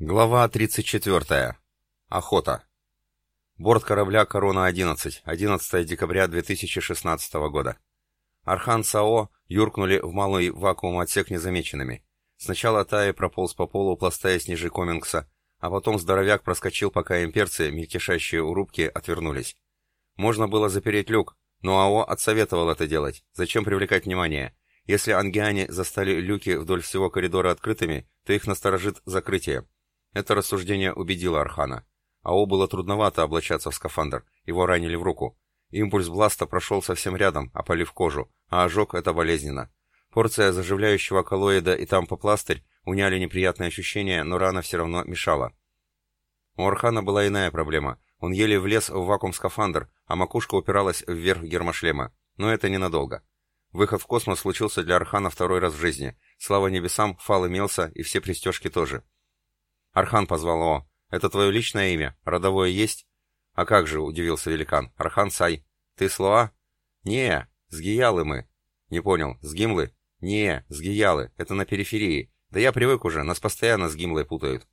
Глава 34. Охота. Борт корабля «Корона-11», 11 декабря 2016 года. Архан САО юркнули в малый вакуум-отсек незамеченными. Сначала Таи прополз по полу, пластаясь ниже Комингса, а потом здоровяк проскочил, пока имперцы, мельтешащие у рубки, отвернулись. Можно было запереть люк, но АО отсоветовал это делать. Зачем привлекать внимание? Если ангиане застали люки вдоль всего коридора открытыми, то их насторожит закрытие. Это рассуждение убедило Архана. АО было трудновато облачаться в скафандр, его ранили в руку. Импульс бласта прошел совсем рядом, опалив кожу, а ожог — это болезненно. Порция заживляющего коллоида и тампопластырь уняли неприятные ощущения, но рана все равно мешала. У Архана была иная проблема. Он еле влез в вакуум-скафандр, а макушка упиралась вверх гермошлема. Но это ненадолго. Выход в космос случился для Архана второй раз в жизни. Слава небесам, фал имелся, и все пристежки тоже. Архан позвал его. «Это твое личное имя? Родовое есть?» «А как же?» — удивился великан. «Архан Сай. Ты Слоа?» «Не, с Гиялы мы». «Не понял. С Гимлы?» «Не, с. Это на периферии. Да я привык уже, нас постоянно с Гимлой путают».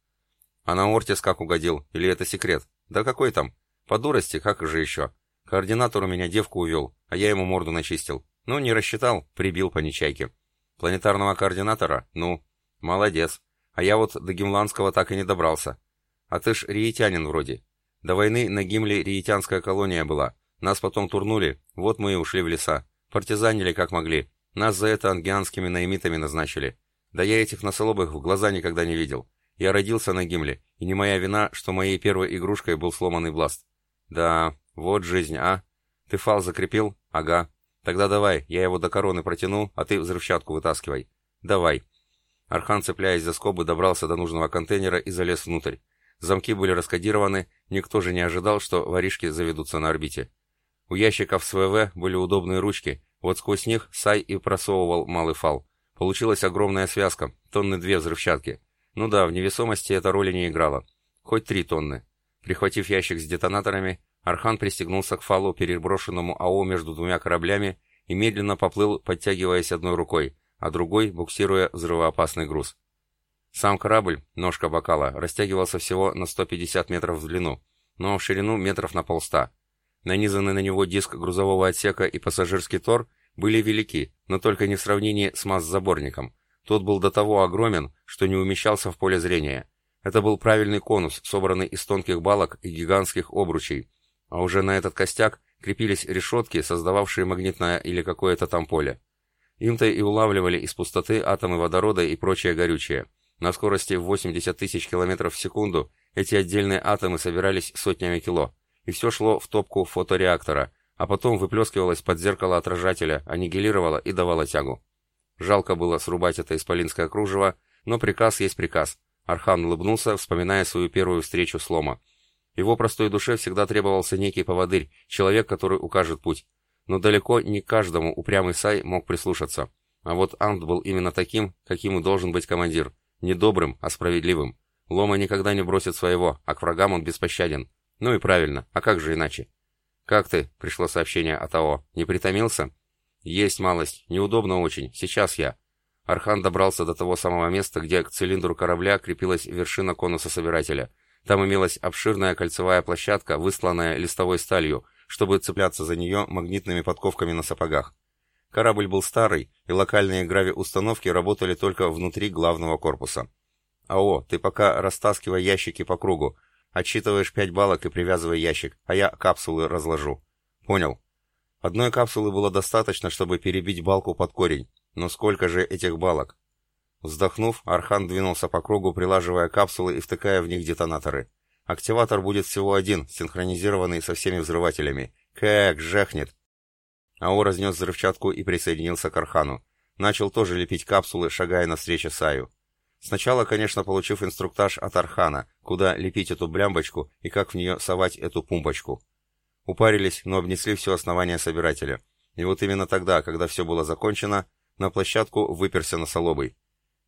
«А на Ортис как угодил? Или это секрет?» «Да какой там? По дурости, как же еще? Координатор у меня девку увел, а я ему морду начистил. Ну, не рассчитал, прибил по нечайке. Планетарного координатора? Ну, молодец. А я вот до Гимландского так и не добрался. А ты ж риетянин вроде. До войны на Гимле риетянская колония была. Нас потом турнули, вот мы и ушли в леса. Партизанили как могли. Нас за это ангианскими наимитами назначили. Да я этих носолобых в глаза никогда не видел. Я родился на Гимле, и не моя вина, что моей первой игрушкой был сломанный бласт. Да, вот жизнь, а? Ты фал закрепил? Ага. Тогда давай, я его до короны протяну, а ты взрывчатку вытаскивай. Давай. Архан, цепляясь за скобы, добрался до нужного контейнера и залез внутрь. Замки были раскодированы, никто же не ожидал, что воришки заведутся на орбите. У ящиков с ВВ были удобные ручки, вот сквозь них Сай и просовывал малый фал. Получилась огромная связка, тонны две взрывчатки. Ну да, в невесомости эта роли не играла. Хоть три тонны. Прихватив ящик с детонаторами, Архан пристегнулся к фалу, переброшенному АО между двумя кораблями, и медленно поплыл, подтягиваясь одной рукой, а другой буксируя взрывоопасный груз. Сам корабль, ножка бокала, растягивался всего на 150 метров в длину, но в ширину метров на полста. Нанизанный на него диск грузового отсека и пассажирский тор были велики, но только не в сравнении с масс-заборником. Тот был до того огромен, что не умещался в поле зрения. Это был правильный конус, собранный из тонких балок и гигантских обручей, а уже на этот костяк крепились решетки, создававшие магнитное или какое-то там поле. Им-то и улавливали из пустоты атомы водорода и прочее горючее. На скорости в 80 тысяч километров в секунду эти отдельные атомы собирались сотнями кило, и все шло в топку фотореактора, а потом выплескивалось под зеркало отражателя, аннигилировало и давало тягу. Жалко было срубать это исполинское кружево, но приказ есть приказ. Архан улыбнулся, вспоминая свою первую встречу с Лома. Его простой душе всегда требовался некий поводырь, человек, который укажет путь но далеко не каждому упрямый Сай мог прислушаться. А вот Ант был именно таким, каким и должен быть командир. Не добрым, а справедливым. Лома никогда не бросит своего, а к врагам он беспощаден. Ну и правильно, а как же иначе? «Как ты?» — пришло сообщение от АО. «Не притомился?» «Есть малость. Неудобно очень. Сейчас я». Архан добрался до того самого места, где к цилиндру корабля крепилась вершина конуса собирателя. Там имелась обширная кольцевая площадка, высланная листовой сталью, чтобы цепляться за нее магнитными подковками на сапогах. Корабль был старый, и локальные грави-установки работали только внутри главного корпуса. «АО, ты пока растаскивай ящики по кругу. Отсчитываешь пять балок и привязывай ящик, а я капсулы разложу». «Понял». Одной капсулы было достаточно, чтобы перебить балку под корень. Но сколько же этих балок? Вздохнув, Архан двинулся по кругу, прилаживая капсулы и втыкая в них детонаторы. Активатор будет всего один, синхронизированный со всеми взрывателями. Как жахнет! Ао разнес взрывчатку и присоединился к Архану. Начал тоже лепить капсулы, шагая навстречу Саю. Сначала, конечно, получив инструктаж от Архана, куда лепить эту блямбочку и как в нее совать эту пумпочку. Упарились, но обнесли все основание собирателя. И вот именно тогда, когда все было закончено, на площадку выперся носолобый.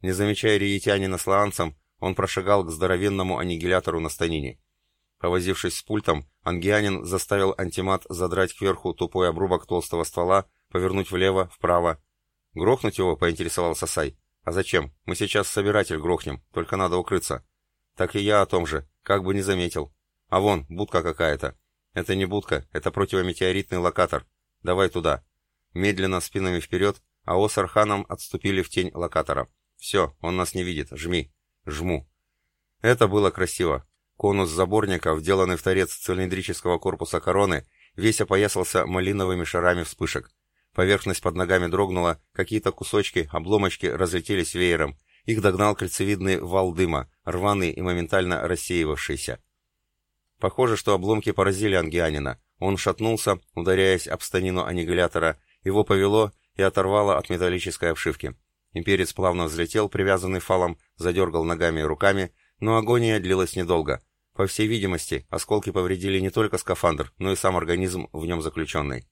Не замечая риетянина с лаанцем, он прошагал к здоровенному аннигилятору на станине. Повозившись с пультом, ангианин заставил антимат задрать кверху тупой обрубок толстого ствола, повернуть влево, вправо. «Грохнуть его?» — поинтересовался Сай. «А зачем? Мы сейчас собиратель грохнем, только надо укрыться». Так и я о том же, как бы не заметил. А вон, будка какая-то. Это не будка, это противометеоритный локатор. Давай туда. Медленно, спинами вперед, а О с Арханом отступили в тень локатора. Все, он нас не видит, жми. Жму. Это было красиво. Конус заборника, вделанный в торец цилиндрического корпуса короны, весь опоясался малиновыми шарами вспышек. Поверхность под ногами дрогнула, какие-то кусочки, обломочки разлетелись веером. Их догнал кольцевидный вал дыма, рваный и моментально рассеивавшийся. Похоже, что обломки поразили ангианина. Он шатнулся, ударяясь об станину аннигилятора, его повело и оторвало от металлической обшивки. Имперец плавно взлетел, привязанный фалом, задергал ногами и руками, но агония длилась недолго. По всей видимости, осколки повредили не только скафандр, но и сам организм в нем заключенный.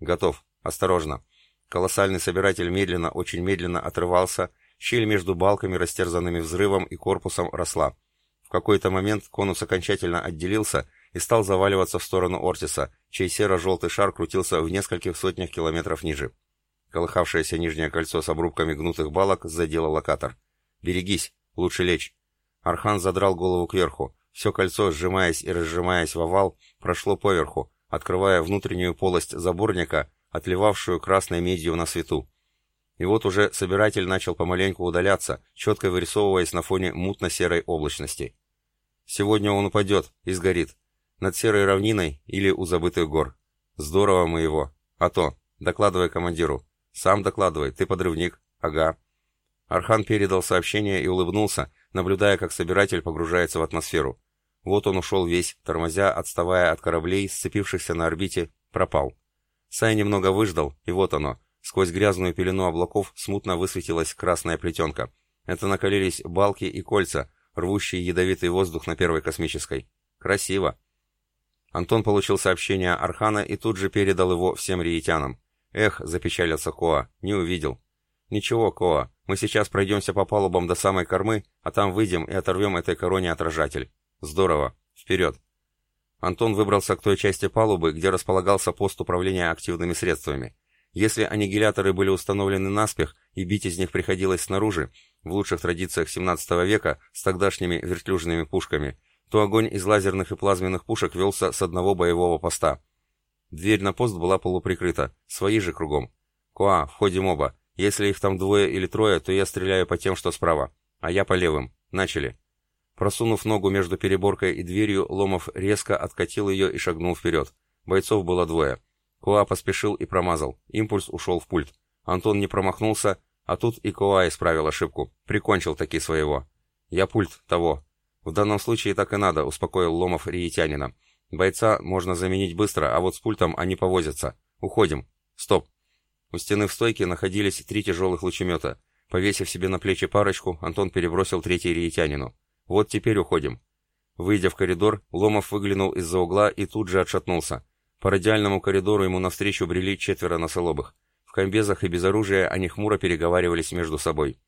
Готов. Осторожно. Колоссальный собиратель медленно, очень медленно отрывался, щель между балками, растерзанными взрывом и корпусом, росла. В какой-то момент конус окончательно отделился и стал заваливаться в сторону Ортиса, чей серо-желтый шар крутился в нескольких сотнях километров ниже. Колыхавшееся нижнее кольцо с обрубками гнутых балок задело локатор. «Берегись! Лучше лечь!» Архан задрал голову кверху. Все кольцо, сжимаясь и разжимаясь в овал, прошло поверху, открывая внутреннюю полость заборника, отливавшую красной медью на свету. И вот уже собиратель начал помаленьку удаляться, четко вырисовываясь на фоне мутно-серой облачности. Сегодня он упадет и сгорит. Над серой равниной или у забытых гор. Здорово мы его. А то, докладывай командиру. Сам докладывай, ты подрывник. Ага. Архан передал сообщение и улыбнулся, наблюдая, как собиратель погружается в атмосферу. Вот он ушел весь, тормозя, отставая от кораблей, сцепившихся на орбите, пропал. Сай немного выждал, и вот оно, Сквозь грязную пелену облаков смутно высветилась красная плетенка. Это накалились балки и кольца, рвущие ядовитый воздух на первой космической. Красиво. Антон получил сообщение Архана и тут же передал его всем риетянам. Эх, запечалился Коа, не увидел. Ничего, Коа, мы сейчас пройдемся по палубам до самой кормы, а там выйдем и оторвем этой короне отражатель. Здорово. Вперед. Антон выбрался к той части палубы, где располагался пост управления активными средствами. Если аннигиляторы были установлены наспех и бить из них приходилось снаружи, в лучших традициях 17 века с тогдашними вертлюжными пушками, то огонь из лазерных и плазменных пушек велся с одного боевого поста. Дверь на пост была полуприкрыта, свои же кругом. «Коа, входим оба. Если их там двое или трое, то я стреляю по тем, что справа. А я по левым. Начали». Просунув ногу между переборкой и дверью, Ломов резко откатил ее и шагнул вперед. Бойцов было двое. Коа поспешил и промазал. Импульс ушел в пульт. Антон не промахнулся, а тут и Коа исправил ошибку. Прикончил таки своего. Я пульт того. В данном случае так и надо, успокоил Ломов риетянина. Бойца можно заменить быстро, а вот с пультом они повозятся. Уходим. Стоп. У стены в стойке находились три тяжелых лучемета. Повесив себе на плечи парочку, Антон перебросил третий риетянину. Вот теперь уходим. Выйдя в коридор, Ломов выглянул из-за угла и тут же отшатнулся. По радиальному коридору ему навстречу брели четверо носолобых. В комбезах и без оружия они хмуро переговаривались между собой.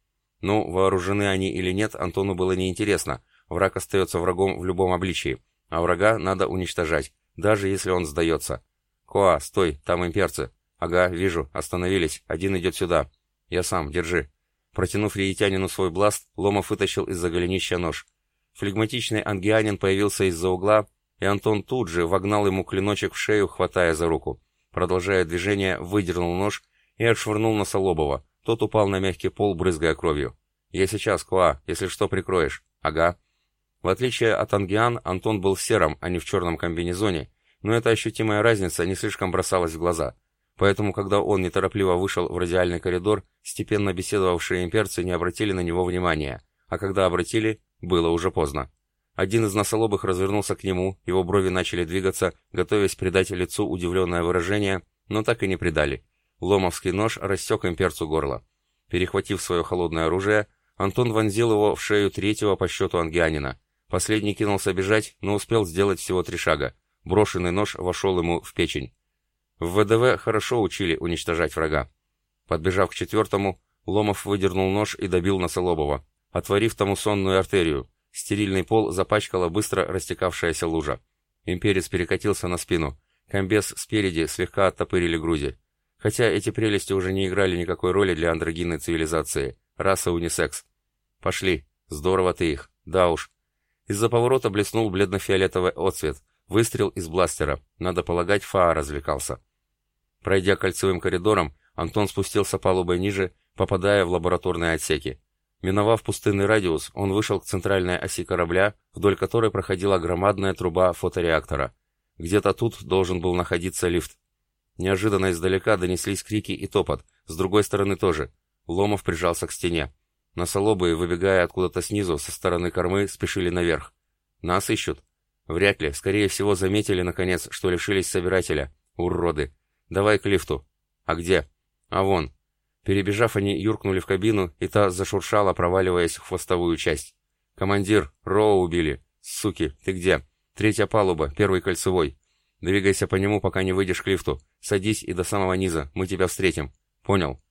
Ну, вооружены они или нет, Антону было неинтересно. Враг остается врагом в любом обличии. А врага надо уничтожать, даже если он сдается. «Коа, стой, там имперцы». «Ага, вижу, остановились. Один идет сюда. Я сам, держи». Протянув риетянину свой бласт, Ломов вытащил из-за голенища нож. Флегматичный ангианин появился из-за угла и Антон тут же вогнал ему клиночек в шею, хватая за руку. Продолжая движение, выдернул нож и отшвырнул на Солобова. Тот упал на мягкий пол, брызгая кровью. «Я сейчас, Куа, если что, прикроешь». «Ага». В отличие от Ангиан, Антон был в сером, а не в черном комбинезоне, но эта ощутимая разница не слишком бросалась в глаза. Поэтому, когда он неторопливо вышел в радиальный коридор, степенно беседовавшие имперцы не обратили на него внимания, а когда обратили, было уже поздно. Один из носолобых развернулся к нему, его брови начали двигаться, готовясь придать лицу удивленное выражение, но так и не придали. Ломовский нож рассек имперцу горло. Перехватив свое холодное оружие, Антон вонзил его в шею третьего по счету ангианина. Последний кинулся бежать, но успел сделать всего три шага. Брошенный нож вошел ему в печень. В ВДВ хорошо учили уничтожать врага. Подбежав к четвертому, Ломов выдернул нож и добил Носолобова, отворив тому сонную артерию. Стерильный пол запачкала быстро растекавшаяся лужа. Имперец перекатился на спину. Комбез спереди слегка оттопырили груди. Хотя эти прелести уже не играли никакой роли для андрогинной цивилизации. Раса унисекс. Пошли. Здорово ты их. Да уж. Из-за поворота блеснул бледно-фиолетовый отцвет. Выстрел из бластера. Надо полагать, Фаа развлекался. Пройдя кольцевым коридором, Антон спустился палубой ниже, попадая в лабораторные отсеки. Миновав пустынный радиус, он вышел к центральной оси корабля, вдоль которой проходила громадная труба фотореактора. Где-то тут должен был находиться лифт. Неожиданно издалека донеслись крики и топот, с другой стороны тоже. Ломов прижался к стене. Носолобые, выбегая откуда-то снизу, со стороны кормы, спешили наверх. Нас ищут? Вряд ли. Скорее всего, заметили, наконец, что лишились собирателя. Уроды. Давай к лифту. А где? А вон. Перебежав, они юркнули в кабину, и та зашуршала, проваливаясь в хвостовую часть. «Командир, Роу убили. Суки, ты где? Третья палуба, первый кольцевой. Двигайся по нему, пока не выйдешь к лифту. Садись и до самого низа, мы тебя встретим. Понял?»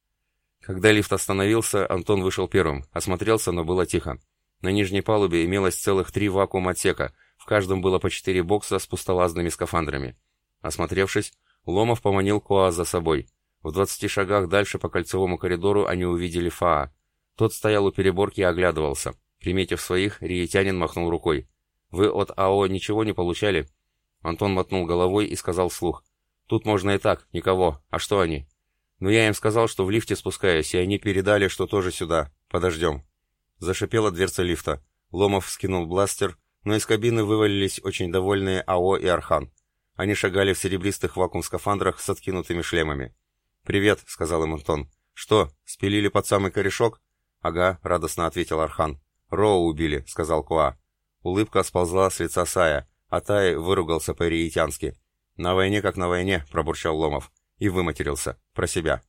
Когда лифт остановился, Антон вышел первым, осмотрелся, но было тихо. На нижней палубе имелось целых три вакуум-отсека, в каждом было по четыре бокса с пустолазными скафандрами. Осмотревшись, Ломов поманил Коа за собой. В двадцати шагах дальше по кольцевому коридору они увидели Фаа. Тот стоял у переборки и оглядывался. Приметив своих, риетянин махнул рукой. «Вы от АО ничего не получали?» Антон мотнул головой и сказал вслух. «Тут можно и так, никого. А что они?» «Ну я им сказал, что в лифте спускаюсь, и они передали, что тоже сюда. Подождем». Зашипела дверца лифта. Ломов скинул бластер, но из кабины вывалились очень довольные АО и Архан. Они шагали в серебристых вакуум-скафандрах с откинутыми шлемами. «Привет», — сказал им Антон. «Что, спилили под самый корешок?» «Ага», — радостно ответил Архан. «Роу убили», — сказал Куа. Улыбка сползла с лица Сая, а Тай выругался по-риетянски. «На войне как на войне», — пробурчал Ломов. И выматерился. Про себя.